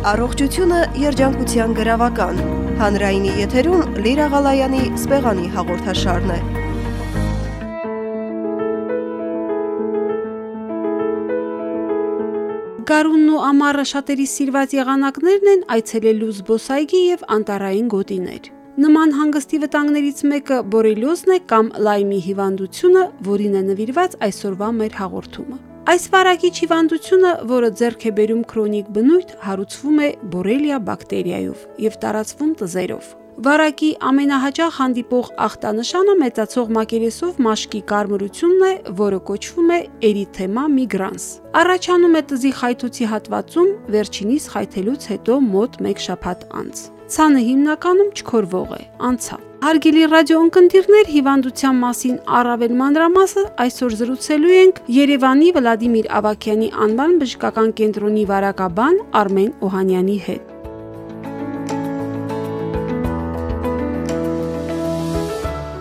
Առողջությունը երջանկության գրավական։ Հանրայինի եթերում Լիրա Ղալայանի սպեղանի հաղորդաշարն է։ Գարունն ու ամառը շատերի սիրված եղանակներն են այցելելու զբոսայգի եւ անտարային գոտիներ։ Նման հանգստի վտանգներից մեկը բորելիոզն է կամ լայմի հիվանդությունը, որին է նվիրված այսօրվա մեր հաղորդումը։ Այս վարակիչ հիվանդությունը, որը ձեռք է բերում քրոնիկ բնույթ, հարուցվում է բորելիա բակտերիայով եւ տարածվում տզերով։ Վարակի ամենահաճախ հանդիպող ախտանշանը մեծացող մակերեսով մաշկի կարմրությունն է, որը կոչվում է էրիթեմա միգրանս։ Առաջանում է տզի խայթոցի հատվածում, վերջինիս խայթելուց հետո մոտ 1 շաբաթ անց։ Ցանը հիմնականում չքորվող է, անցավ։ Հարգելի ռադիոընկերներ, հիվանդության մասին առավել մանրամասը այսօր զրուցելու ենք Երևանի Վլադիմիր Ավակյանի անվան բժշկական կենտրոնի վարակաբան Արմեն Օհանյանի հետ։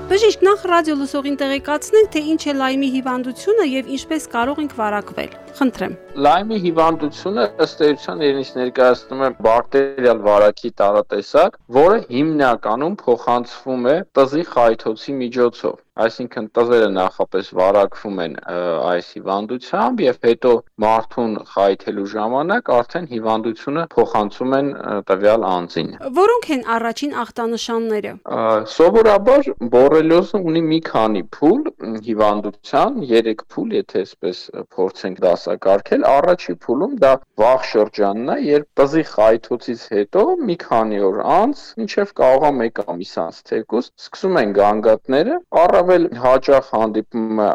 Բժիշկ նախ ռադիո լսողին տեղեկացնենք, թե ինչ է լայմի հիվանդությունը եւ ինչպես կարող ենք վարակվել։ Խնդրեմ։ Լայմի հիվանդությունը ըստ էության երնից ներկայացնում է բակտերիալ վարակի տարատեսակ, որը հիմնականում փոխանցվում է տզի խայթոցի միջոցով այսինքն տվերը նախապես վարակվում են այս հիվանդությամբ եւ հետո մարդուն խայթելու ժամանակ արդեն հիվանդությունը փոխանցում են տվյալ անձին։ Որոնք են առաջին ախտանշանները։ Սովորաբար բորելիոզը ունի մի քանի փուլ հիվանդության, 3 փուլ, եթե այսպես փորձենք դասակարգել։ Առաջի փուլում դա վաղ շրջանն է, երբ տզի խայթոցից հետո մի քանի օր անց, մինչև կարող է 1 ամիս անց թեկուզ սկսում են գանգատները, առավել հաճախ հանդիպում է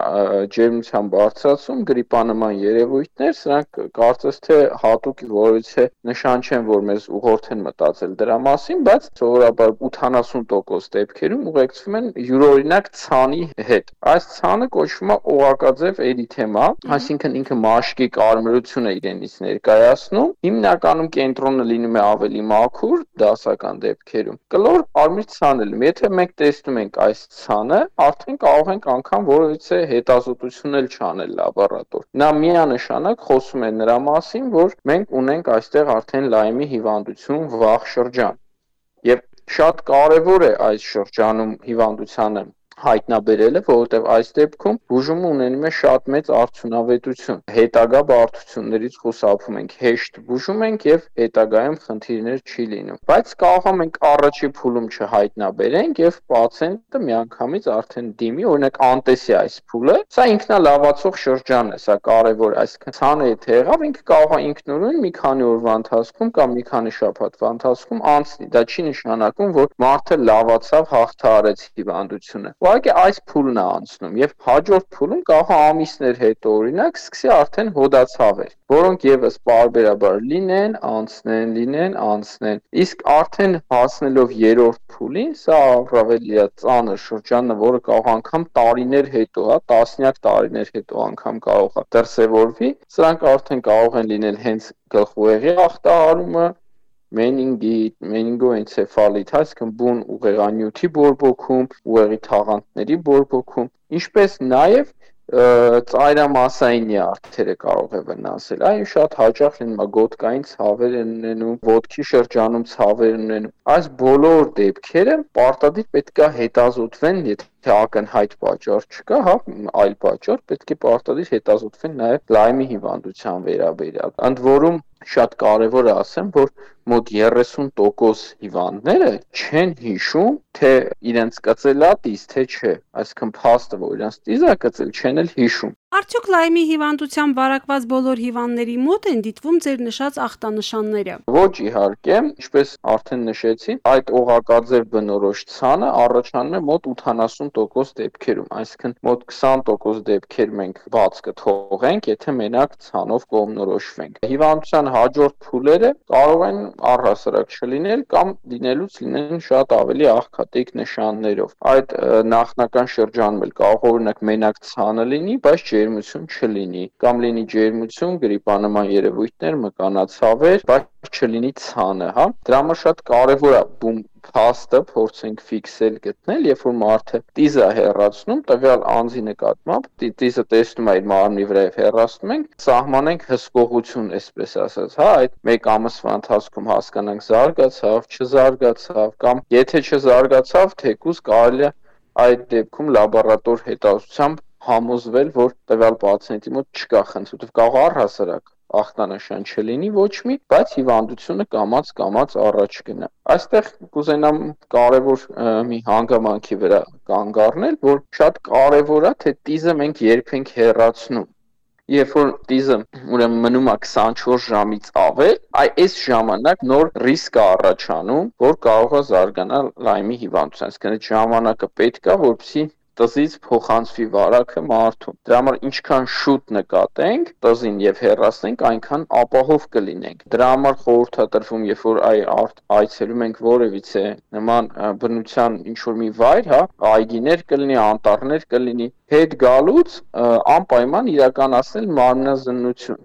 ջերմության բարձրացում, գրիպանման երևույթներ, սրանք կարծես թե հատուկ որևիցե նշան չեն, որ մեզ ուղղորդ են մտածել դրա մասին, բայց սովորաբար 80% դեպքերում ուղեկցվում են յուրօրինակ ցանի հետ։ Այս ցանը կոչվում է օղակաձև էրիթեմա, այսինքն ինքը մաշկի կարմրություն է իրենից ներկայացնում։ Հիմնականում կենտրոնը լինում է ավելի մաքուր դասական դեպքերում։ Կլոր արմիր ցանել, եթե մենք տեսնում ենք այս ցանը, արդեն կարող ենք անգամ որևիցե հետազոտություն էլ չանել լաբորատոր։ Նա միանշանակ խոսում է նրա մասին, որ մենք ունենք այստեղ արդեն լայմի հիվանդություն վաղ շրջան։ Եվ շատ կարևոր է այս շրջանում հիվանդությանը հայտնաբերելը, որովհետև այս դեպքում բուժումը ունենում է շատ մեծ արդյունավետություն։ Հետագա բարդություններից խուսափում ենք, հեշտ բուժում ենք եւ հետագայում խնդիրներ չի լինում։ Բայց կարող ենք առաջի փուլում չհայտնաբերենք եւ պացիենտը միանգամից արդեն դիմի, օրինակ անտեսի այս փուլը, սա ինքնալավացող շրջան է, սա կարևոր, այսինքն ցանը եթե եղավ, ինքը կարող է ինքնուրույն մի քանի օրվա ընթացքում կամ մի քանի շաբաթվա ընթացքում անցնի։ Դա չի նշանակում, որ մարդը լավացավ, հաղթահարեց հիվանդությունը Ուղղակի այս փուլն է անցնում եւ հաջորդ փուլում կարող է ամիսներ հետո օրինակ սկսի արդեն հոդացավեր, որոնք եւս բարբերաբար լինեն, անցնեն, լինեն, անցնեն։ Իսկ արդեն հասնելով երրորդ փուլին, սա առավելի ծանր շրջանը, որը կարող անգամ տարիներ հետո, հա, տասնյակ տարիներ հետո անգամ կարող է դրսևորվի, սրանք արդեն կարող են լինել հենց գլխուեղի ախտահարումը, մենինգիտ, մենինգոենցեֆալիտ, այսինքն բուն ուղեղանյութի բորբոքում, ուղեղի թաղանթների բորբոքում, ինչպես նաև ծայրամասային նյարդերը կարող է վնասել։ Այն շատ հաճախ լինում է գոտկային ցավեր են ունենում, ոտքի շրջանում ցավեր ունենում։ Այս բոլոր դեպքերը պարտադիր պետք է հետազոտվեն, եթե ակնհայտ պատճառ չկա, հա, այլ պատճառ պետք է պարտադիր հետազոտվեն նաև լայմի հիվանդության վերաբերյալ։ Ընդ որում շատ կարևոր է ասեմ, որ մոտ 30% հիվանդները չեն հիշում, թե իրենց կծելա տիզ, թե չէ։ Այսինքն փաստը, որ իրենց տիզ է կծել, չեն էլ հիշում։ Արդյոք լայմի հիվանդությամբ վարակված բոլոր հիվանդների մոտ են դիտվում ձեր նշած ախտանշանները։ Ոչ իհարկե, ինչպես արդեն նշեցի, այդ օղակաձև բնորոշ ցանը առաջանում է մոտ 80% դեպքերում, այսինքն մոտ 20% դեպքեր մենք բաց կթողենք, եթե մենակ ցանով կողմնորոշվենք։ Հիվանդության հաջորդ փուլերը կարող են առհասարակ չլինել կամ լինելուց լինեն շատ ավելի աղքատիկ նշաններով։ Այդ նախնական շրջանում էլ կարող օրինակ մենակ ցանը լինի, բայց ջերմություն չլինի կամ լինի ջերմություն, գրիպանման երևույթներ, մկանացավեր, բայց չլինի ցանը, հա։ Դրա համար շատ կարևոր է բում փաստը փորձենք ֆիքսել գտնել, երբ որ մարդը տիզա հեռացնում, տվյալ անձի նկատմամբ, տիզը տեսնում է իր մարմնի վրա եւ հեռացնում ենք, սահմանենք հսկողություն, այսպես ասած, հա, այդ մեկ ամսվա ընթացքում հասկանանք զարգացավ, չզարգացավ կամ եթե չզարգացավ, թեկուզ կարելի է այդ դեպքում լաբորատոր հետազոտությամբ համոզվել, որ տվյալ պացիենտի մոտ չկա խնդիր, որովհետև կարող առհասարակ ախտանշան չլինի ոչ մի, բայց հիվանդությունը կամած կամած առաջ գնա։ Այստեղ կուզենամ կարևոր մի հանգամանքի վրա կանգ առնել, որ շատ կարևոր է թե տիզը մենք երբ ենք հեռացնում Երբ որ դիզը ուրեմն մնում է 24 ժամից ավել, այ այս ժամանակ նոր ռիսկ է առաջանում, որ կարող է զարգանալ լայմի հիվանդության։ Այսինքն այդ ժամանակը պետք է, որպեսզի տզից փոխանցվի վարակը մարդուն։ Դրա համար ինչքան շուտ նկատենք տզին եւ հեռացնենք, այնքան ապահով կլինենք։ Դրա համար խորհրդատրվում, երբ որ այ այցելում ենք որևիցե նման բնության ինչ որ մի վայր, հա, այգիներ կլինի, անտառներ կլինի, հետ գալուց անպայման իրականացնել մարմնազննություն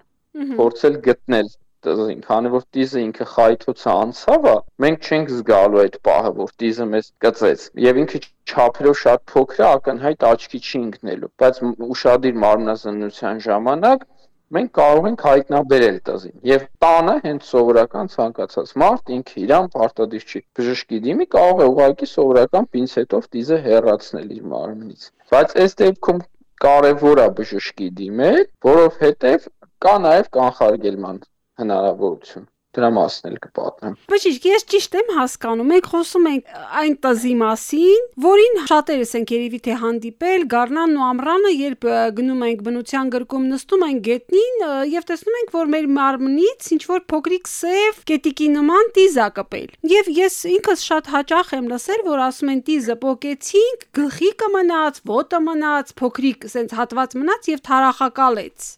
փորձել գտնել տզին, քանի որ տիզը ինքը խայթոցը անցավ մենք չենք զգալու այդ պահը, որ տիզը մեզ կծեց։ Եվ ինքը չափերով շատ փոքր է, ակնհայտ աչքի չի ընկնելու, բայց ուշադիր մարմնազննության ժամանակ մենք կարող ենք հայտնաբերել տզին եւ տանը հենց սովորական ցանկացած մարդ ինքը իրան պարտադիր չի բժշկի դիմի կարող է ուղղակի սովորական պինցետով տիզը հեռացնել իր մարմնից բայց այս դեպքում կարևոր է բժշկի դիմել որովհետեւ կա նաեւ կանխարգելման հնարավորություն դրա մասն էլ կպատնեմ։ Բժիշկ, ես ճիշտ եմ հասկանում, մենք խոսում ենք այն տզի մասին, որին շատերս ենք երևի թե հանդիպել Գառնանն ու Ամրանը, երբ գնում ենք բնության գրկում, նստում ենք գետնին եւ տեսնում ենք, որ մեր մարմնից ինչ որ փոքրիկ սև կետիկի նման տիզ է կպել։ Եվ ես ինքս շատ հաճախ եմ լսել, որ ասում են տիզը պոկեցինք, գլխիկը մնաց, ոտը մնաց, փոքրիկ սենց հատված մնաց եւ թարախակալեց։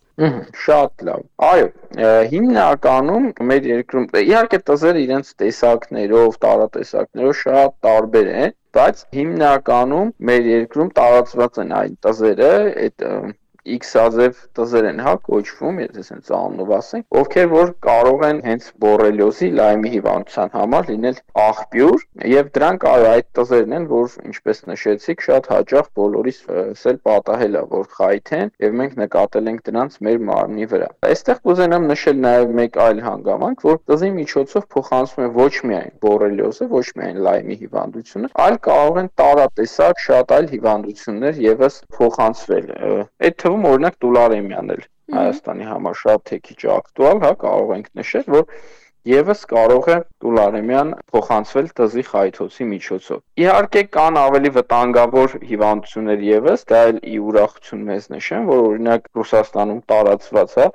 Շատ լավ։ Այո, հիմնականում մեր երկրում իհարկե տզերը իրենց տեսակներով, տարատեսակներով շատ տարբեր են, բայց հիմնականում մեր երկրում տարածված են այն տզերը, այդ X-ազև տզեր են հա կոչվում, եթե ասենք անունով ասենք, ովքեր որ կարող են հենց բորելիոզի լայմի հիվանդության համար լինել աղբյուր եւ դրանք այո այդ տզերն են, որ ինչպես նշեցիք, շատ հաճախ բոլորիս սել պատահել է, որ խայթեն եւ մենք նկատել ենք դրանց մեր մարմնի վրա։ Այստեղ կուզենամ նշել նաեւ մեկ այլ հանգամանք, որ տզի միջոցով փոխանցվում է ոչ միայն բորելիոզը, ոչ միայն լայմի հիվանդությունը, այլ կարող են տարատեսակ շատ այլ հիվանդություններ եւս փոխանցվել։ Այդ թվում օրինակ դոլարեմիան էլ Հայաստանի համար շատ թեքիչ ակտուալ, հա, կարող ենք նշել, որ Եվս կարող է տուլարեմիան փոխանցվել տզի խայթոցի միջոցով։ Իհարկե կան ավելի վտանգավոր հիվանդություններ եւս, դա էլ ի ուրախություն մեզ նշեմ, որ օրինակ Ռուսաստանում տարածված է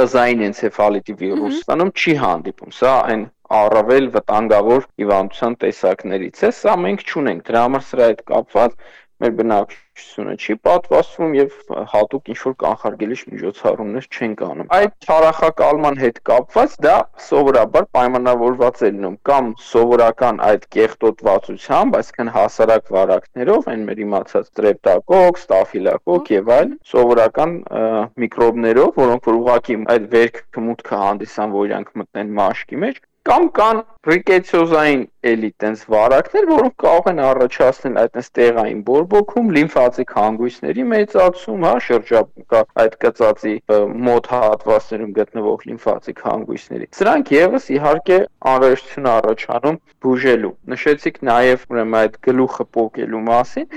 տզային էնցեֆալիտի վիրուսանում չի հանդիպում։ Սա այն առավել վտանգավոր հիվանդության տեսակներից է։ Սա մենք չունենք։ Դրա համար սրա հետ կապված մեր բնակչությունը չի պատվաստվում եւ հատուկ ինչ որ կանխարգելիչ միջոցառումներ չեն կանում։ Այդ թարախակալման հետ կապված դա սովորաբար պայմանավորված է լինում կամ սովորական այդ կեղտոտվածությամբ, այսինքն հասարակ վարակներով, այն մեր իմացած ստրեպտոկոկ, ստաֆիլոկոկ եւ այլ սովորական միկրոբներով, որոնք որ ուղակի այդ վերքը մուտքը հանդիսան, որ իրանք մտնեն մաշկի մեջ, կամ կան ռիկեցիոզային էլի տենց վարակներ, որոնք կարող են առաջացնել այդպես տեղային բորբոքում, լիմֆատիկ հանգույցների մեծացում, հա, շրջակա այդ կծածի մոտ հատվածներում գտնվող լիմֆատիկ հանգույցների։ Սրանք եւս իհարկե անհրաժեշտություն առաջանում բուժելու։ Նշեցիք նաեւ ուրեմն այդ գլուխը պոկելու մասին։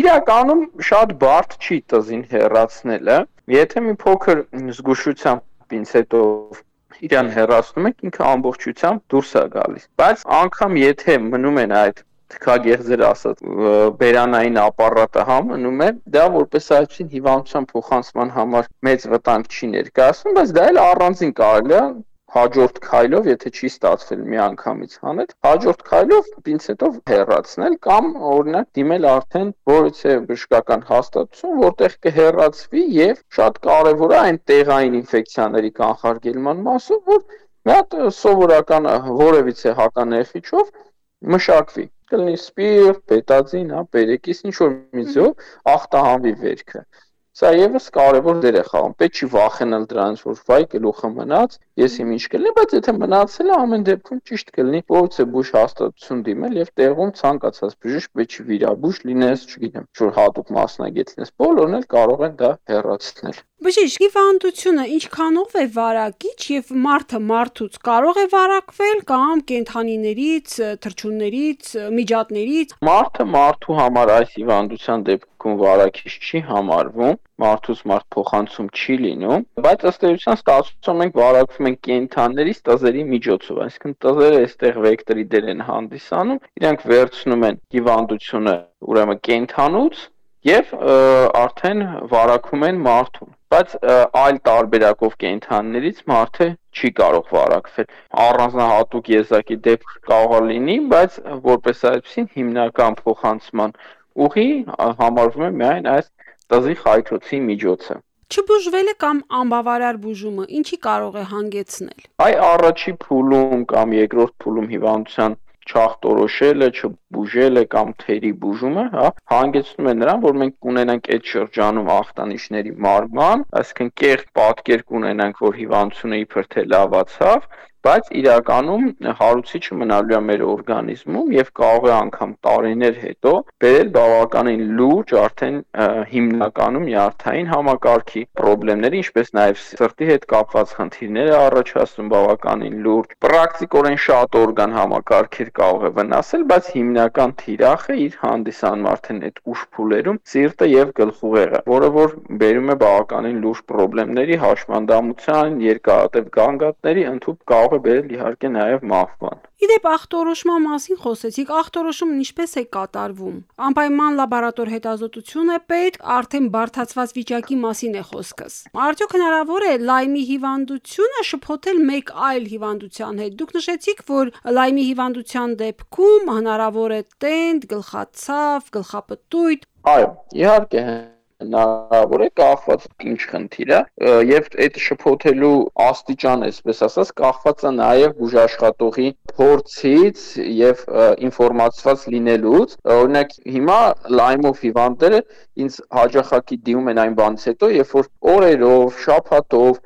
Իրականում շատ բարդ չի տզին հեռացնելը, եթե մի փոքր զգուշությամբ պինցետով իրան հեռացնում եք, ինքը ամբողջությամբ դուրս է գալիս։ Բայց անգամ եթե մնում են այդ թքագեղձեր ասած բերանային ապարատը համնում է, դա որպես այդին հիվանդության փոխանցման համար մեծ վտանգ չի ներկայացնում, բայց դա էլ առանձին կարելի է հաջորդ քայլով, եթե չի ստացվել մի անգամից հանել, հաջորդ քայլով պինցետով հեռացնել կամ օրինակ դիմել արդեն որևէ բժշկական հաստատություն, որտեղ կհեռացվի եւ շատ կարեւոր է այն տեղային ինֆեկցիաների կանխարգելման մասը, որ մի հատ սովորական որևիցե հականեխիչով մշակվի կլինի սպիրտ, բետադին, հա, պերեկիս, ինչ որ միցով ախտահանվի վերքը։ Սա եւս կարևոր դեր է խաղում։ Պետք չի վախենալ դրանից, որ վայ գլուխը մնաց, ես իմ ինչ կլինի, բայց եթե մնացել է ամեն դեպքում ճիշտ կլինի փորձը բուժ հաստատություն դիմել եւ տեղում ցանկացած բժիշկ պետք չի վիրաբույժ լինես, չգիտեմ, որ հատուկ մասնագետ լինես, բոլորն էլ կարող են դա հեռացնել։ Բժիշկ հիվանդությունը ինչքանով է վարակիչ եւ մարդը մարդուց կարող է վարակվել կամ կենթանիներից, թռչուններից, միջատներից։ Մարդը մարդու համար այս հիվանդության դեպքում վարակիչ չի համարվում, մարդուց մարդ փոխանցում չի լինում, բայց ըստ էության ստացվում ենք վարակվում են կենթանիներից տզերի միջոցով, այսինքն տզերը այստեղ վեկտորի դեր են հանդիսանում, իրանք վերցնում են հիվանդությունը ուրեմն կենթանուց եւ արդեն վարակում են մարդուն բայց այլ տարբերակով կենթանիներից մարդը չի կարող վարակվել առանձնահատուկ եզակի դեպք կարող լինի բայց որպես այդպեսին հիմնական փոխանցման ուղի համարվում է միայն այս տզի խայթոցի միջոցը Չբուժվելը կամ անբավարար բուժումը ինչի կարող է հանգեցնել։ Այ առաջի փուլում կամ երկրորդ փուլում հիվանդության չախտորոշելը, չբուժելը կամ թերի բուժումը, հա, հանգեցնում է նրան, որ մենք կունենանք այդ շրջանում ախտանիշների մարման, այսինքն կեղտ պատկեր կունենանք, որ հիվանդությունը իբր թե լավացավ, բայց իրականում հարուցիչը մնալու է մեր օրգանիզմում եւ կարող է անգամ տարիներ հետո բերել բավականին լուրջ արդեն հիմնականում նյարդային համակարգի խնդիրների, ինչպես նաեւ սրտի հետ կապված խնդիրներ է առաջացնում բավականին լուրջ։ Պրակտիկորեն շատ օրգան համակարգեր կարող է վնասել, բայց հիմնական թիրախը իր հանդիսանում արդեն այդ ուշ փուլերում սիրտը եւ գլխուղեղը, որը որ բերում է բավականին լուրջ խնդիրների, հաշմանդամության, երկարատև գանգատների ընդհանուր է բերել իհարկե նաև մահվան։ Իդեպ ախտորոշման մասին խոսեցիք, ախտորոշումն ինչպես է կատարվում։ Անպայման լաբորատոր հետազոտություն է պետք, արդեն բարթացված վիճակի մասին է խոսքս։ Արդյոք հնարավոր է լայմի հիվանդությունը շփոթել մեկ այլ հիվանդության հետ։ Դուք նշեցիք, որ լայմի հիվանդության դեպքում հնարավոր է տենդ, գլխացավ, գլխապտույտ։ Այո, իհարկե հնարավոր է կախված ինչ խնդիր է եւ այդ շփոթելու աստիճան, այսպես ասած, կախված է նաեւ բուժաշխատողի փորձից եւ ինֆորմացված լինելուց։ Օրինակ հիմա լայմով հիվանդները ինձ հաջախակի դիում են այն բանից հետո, երբ որ օրերով, շաբաթով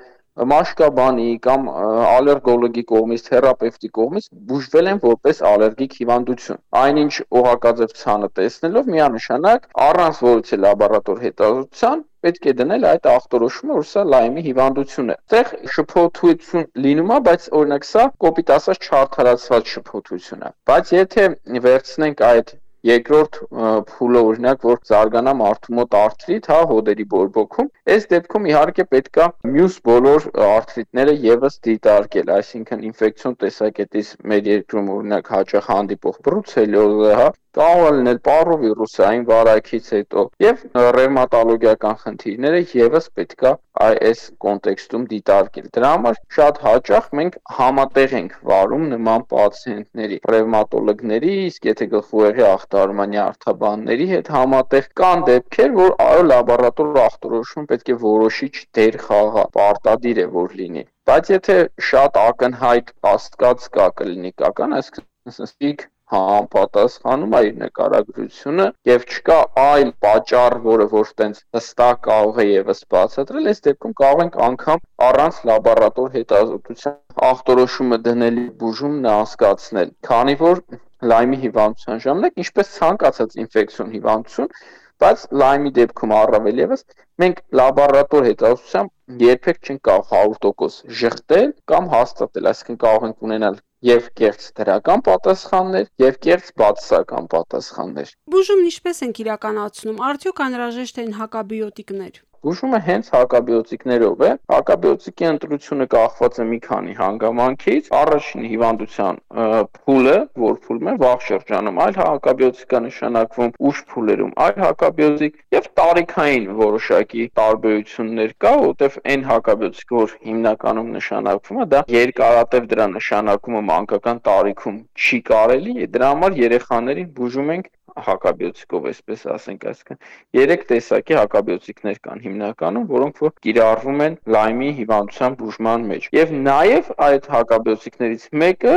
մաշկաբանի կամ ալերգոլոգի կողմից, թերապևտի կողմից բուժվել են որպես ալերգիկ հիվանդություն։ Այնինչ օղակաձև ցանը տեսնելով միանշանակ առանց որևէ լաբորատոր հետազոտության պետք է դնել այդ ախտորոշումը, որ սա լայմի հիվանդություն է։ Այդտեղ շփոթություն լինում է, բայց օրինակ սա կոպիտ ասած չարթարացված շփոթություն է։ Բայց եթե վերցնենք այդ Երկրորդ փուլը օրինակ որ զարգանա մարդու մոտ արթրիտ, հա, հոդերի բորբոքում, այս դեպքում իհարկե պետքա մյուս բոլոր արթրիտները եւս դիտարկել, այսինքն ինֆեկցիոն տեսակետից մեր երկրում օրինակ հաճախ հանդիպող բրուցելիոզը, հա, կարող է լինել պարովիրուսային վարակից հետո եւ ռևմատոլոգիական խնդիրները եւս պետքա այս կոնտեքստում դիտարկել։ Դրա համար շատ հաճախ մենք համատեղ ենք վարում նման պացիենտների, ռևմատոլոգների, իսկ եթե գլխուղեղի ախտարմանի արտաբանների հետ համատեղ կան դեպքեր, որ այո լաբորատոր ախտորոշում պետք է որոշիչ դեր խաղա, պարտադիր է որ լինի։ Բայց եթե շատ ակնհայտ աստկած կա կլինիկական, այսինքն սպիկ համապատասխանում է իր նկարագրությունը եւ չկա այլ պատճառ, որը որ տենց հստակ կարող է եւս բացատրել, այս դեպքում կարող ենք անգամ առանց լաբորատոր հետազոտության ախտորոշումը դնելի բուժումն անցկացնել, քանի որ լայմի հիվանդության ժամանակ, ինչպես ցանկացած ինֆեկցիոն հիվանդություն, բայց լայմի դեպքում առավել եւս մենք լաբորատոր հետազոտությամբ երբեք չենք կարող 100% շղթել կամ հաստատել, այսինքն կարող ենք ունենալ եւ կեղծ դրական պատասխաններ եւ կեղծ բացասական պատասխաններ։ Բուժումն ինչպես ենք իրականացնում։ Արդյոք անհրաժեշտ են հակաբիոտիկներ։ Բուժումը հենց հակաբիոտիկներով է։ Հակաբիոտիկի ընտրությունը կախված է մի քանի հանգամանքից։ Առաջին հիվանդության փուլը, որ փուլում է վաղ շրջանում, այլ հակաբիոտիկա նշանակվում ուշ փուլերում, այլ հակաբիոտիկ եւ տարիքային որոշակի տարբերություններ կա, որտեղ այն հակաբիոտիկը, որ հիմնականում նշանակվում է, դա երկարատև դրա նշանակումը մանկական տարիքում չի կարելի, դրա համար երեխաներին բուժում ենք հակաբիոտիկով, այսպես ասենք, այսինքն երեք տեսակի հակաբիոտիկներ կան հիմնականում, որոնք որ կիրառվում են լայմի հիվանդության բուժման մեջ։ Եվ նաև այդ հակաբիոտիկներից մեկը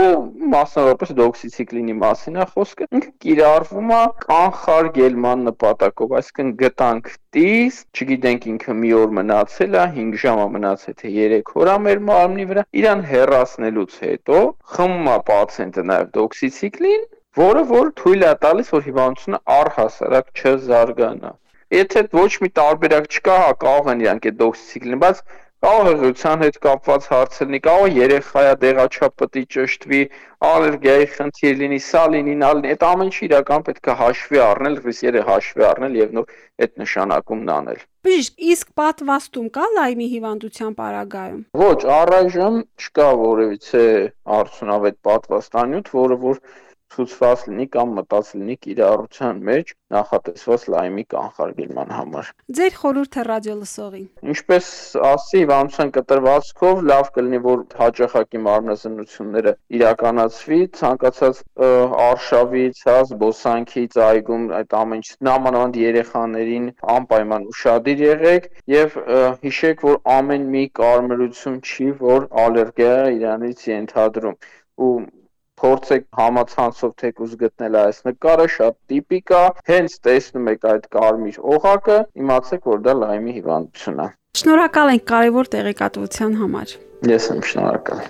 մասնավորապես դոքսիցիկլինի մասին է խոսքը, ինքը կիրառվում է կանխարգելման նպատակով, այսինքն գտանք տիս, չգիտենք ինքը մի օր մնացել է, 5 ժամ է մնացել թե 3 օր է մեր մարմնի վրա, իրան հեռացնելուց հետո խմում է պացիենտը նաև դոքսիցիկլին որը որ թույլ է տալիս, որ հիվանդությունը առհասարակ չզարգանա։ Եթե ոչ մի տարբերակ չկա, հա կարող են իրանք այդ դոքսիցիկլին, բայց կարող է հղիության հետ կապված հարց լինի, կարող է երեխայա դեղաչափպտի ճշտվի, ալերգիայի խնդիր լինի, սա լինի, նա լինի, այդ ամեն ինչը իրական պետք է հաշվի առնել, ռիսկերը հաշվի առնել եւ նոր այդ նշանակումն անել։ Բժիշկ, իսկ պատվաստում կա լայմի հիվանդության պարագայում։ Ոչ, առայժմ չկա որևիցե արդյունավետ պատվաստանյութ, որը որ ցուցված լինի կամ մտած լինի կիրառության մեջ նախատեսված լայմի կանխարգելման համար։ Ձեր խորհուրդը ռադիոլսողին։ Ինչպես ասի հիվանդության կտրվածքով լավ կլինի որ հաճախակի մարմնազնությունները իրականացվի ցանկացած արշավից, հա, զբոսանքից, այգում այդ ամեն ինչ նամանավանդ երեխաներին անպայման ուշադիր եղեք եւ հիշեք որ ամեն մի կարմրություն չի որ ալերգիա իրանից ենթադրում ու փորձեք համացանցով թեկուզ գտնել այս նկարը, շատ տիպիկ է։ Հենց տեսնում եք այդ կարմիր օղակը, իմացեք, որ դա լայմի հիվանդություն է։ Շնորհակալ ենք կարևոր տեղեկատվության համար։ Ես եմ շնորհակալ։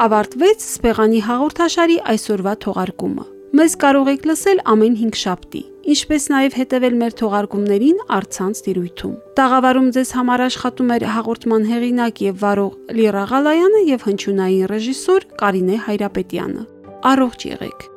Ավարտվեց Սպեղանի հաղորդաշարի այսօրվա թողարկումը։ Մեզ կարող եք լսել ամեն 5 շաբթի, ինչպես նաև հետևել մեր թողարկումներին առցանց տիրույթում։ Տաղավարում ձեզ համար աշխատում էր հաղորդման հեղինակ եւ վարող Լիրա Ղալայանը եւ հնչյունային ռեժիսոր Կարինե Հայրապետյանը։ Առողջ եղեք։